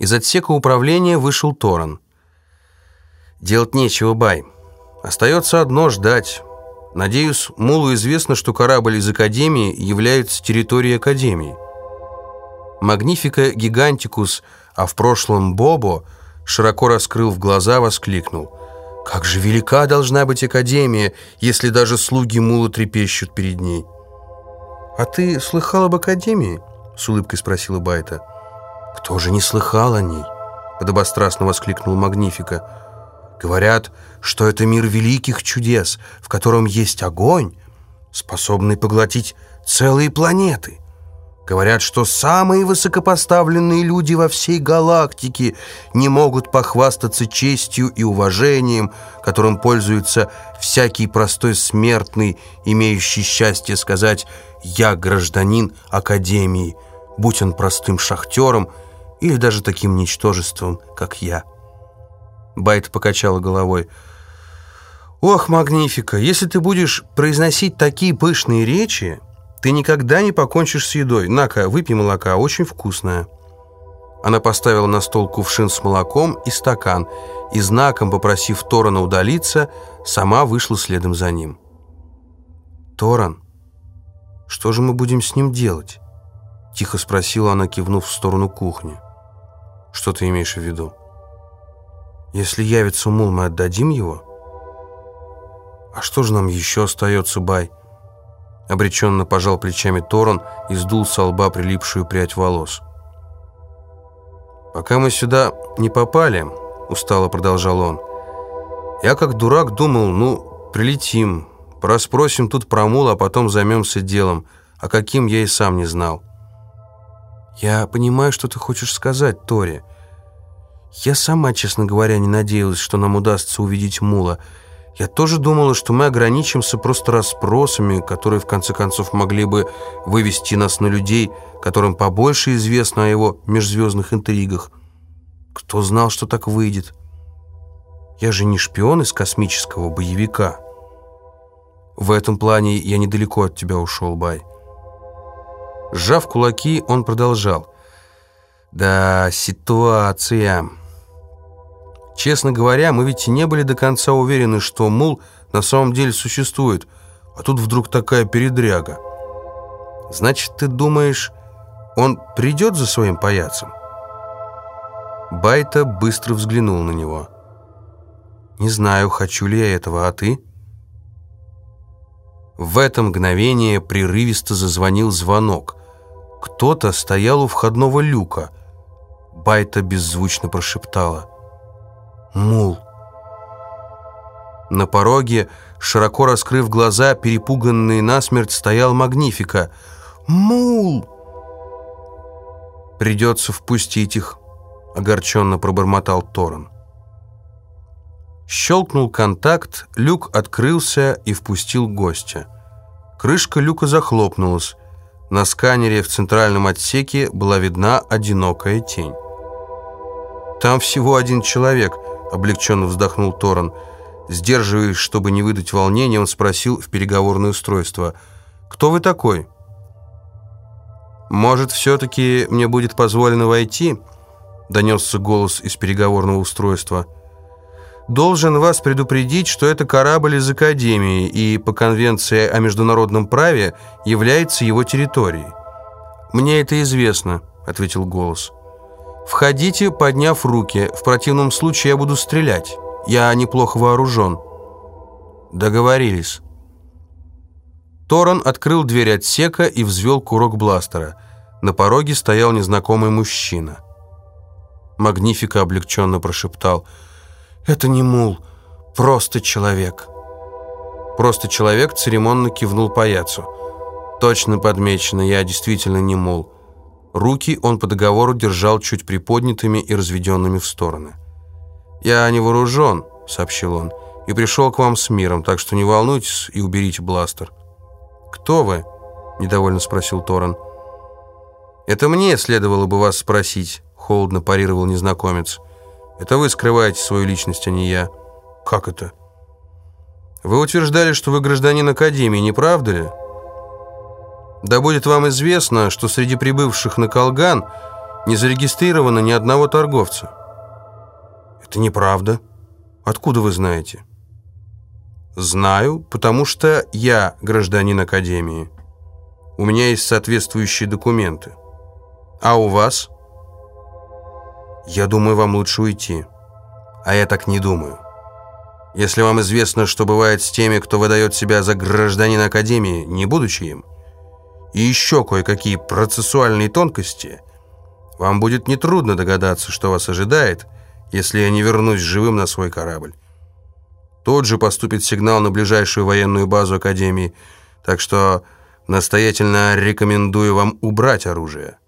Из отсека управления вышел Торан. «Делать нечего, Бай. Остается одно — ждать. Надеюсь, Мулу известно, что корабль из Академии является территорией Академии». Магнифика Гигантикус, а в прошлом Бобо, широко раскрыв глаза, воскликнул. «Как же велика должна быть Академия, если даже слуги Мула трепещут перед ней!» «А ты слыхал об Академии?» — с улыбкой спросила Байта. «Кто же не слыхал о ней?» — подобострастно воскликнул Магнифика. «Говорят, что это мир великих чудес, в котором есть огонь, способный поглотить целые планеты. Говорят, что самые высокопоставленные люди во всей галактике не могут похвастаться честью и уважением, которым пользуется всякий простой смертный, имеющий счастье сказать «я гражданин Академии», будь он простым шахтером или даже таким ничтожеством, как я. Байт покачала головой. «Ох, Магнифика, если ты будешь произносить такие пышные речи, ты никогда не покончишь с едой. На-ка, выпей молока, очень вкусное». Она поставила на стол кувшин с молоком и стакан, и знаком, попросив Торана удалиться, сама вышла следом за ним. «Торан, что же мы будем с ним делать?» Тихо спросила она, кивнув в сторону кухни. «Что ты имеешь в виду?» «Если явится мул, мы отдадим его?» «А что же нам еще остается, Бай?» Обреченно пожал плечами Торон и сдул со лба прилипшую прядь волос. «Пока мы сюда не попали», — устало продолжал он, «я как дурак думал, ну, прилетим, расспросим тут про мула, а потом займемся делом, а каким я и сам не знал». «Я понимаю, что ты хочешь сказать, Тори. Я сама, честно говоря, не надеялась, что нам удастся увидеть Мула. Я тоже думала, что мы ограничимся просто расспросами, которые, в конце концов, могли бы вывести нас на людей, которым побольше известно о его межзвездных интригах. Кто знал, что так выйдет? Я же не шпион из космического боевика. В этом плане я недалеко от тебя ушел, Бай». Сжав кулаки, он продолжал. «Да, ситуация...» Честно говоря, мы ведь не были до конца уверены, что мул на самом деле существует, а тут вдруг такая передряга. Значит, ты думаешь, он придет за своим паяцем? Байта быстро взглянул на него. «Не знаю, хочу ли я этого, а ты?» В это мгновение прерывисто зазвонил звонок. Кто-то стоял у входного люка. Байта беззвучно прошептала. «Мул». На пороге, широко раскрыв глаза, перепуганный насмерть, стоял Магнифика. «Мул!» «Придется впустить их», — огорченно пробормотал Торон. Щелкнул контакт, люк открылся и впустил гостя. Крышка люка захлопнулась. На сканере в центральном отсеке была видна одинокая тень. «Там всего один человек», — облегченно вздохнул Торан. Сдерживаясь, чтобы не выдать волнения, он спросил в переговорное устройство. «Кто вы такой?» «Может, все-таки мне будет позволено войти?» — донесся голос из переговорного устройства. «Должен вас предупредить, что это корабль из Академии и по Конвенции о международном праве является его территорией». «Мне это известно», — ответил голос. «Входите, подняв руки. В противном случае я буду стрелять. Я неплохо вооружен». «Договорились». Торон открыл дверь отсека и взвел курок бластера. На пороге стоял незнакомый мужчина. Магнифика облегченно прошептал. «Это не мул, просто человек». Просто человек церемонно кивнул паяцу. «Точно подмечено, я действительно не мул». Руки он по договору держал чуть приподнятыми и разведенными в стороны. «Я не вооружен», — сообщил он, — «и пришел к вам с миром, так что не волнуйтесь и уберите бластер». «Кто вы?» — недовольно спросил Торан. «Это мне следовало бы вас спросить», — холодно парировал незнакомец. «Это вы скрываете свою личность, а не я». «Как это?» «Вы утверждали, что вы гражданин Академии, не правда ли?» Да будет вам известно, что среди прибывших на Колган не зарегистрировано ни одного торговца. Это неправда. Откуда вы знаете? Знаю, потому что я гражданин Академии. У меня есть соответствующие документы. А у вас? Я думаю, вам лучше уйти. А я так не думаю. Если вам известно, что бывает с теми, кто выдает себя за гражданина Академии, не будучи им, и еще кое-какие процессуальные тонкости, вам будет нетрудно догадаться, что вас ожидает, если я не вернусь живым на свой корабль. Тот же поступит сигнал на ближайшую военную базу Академии, так что настоятельно рекомендую вам убрать оружие.